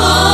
Oh.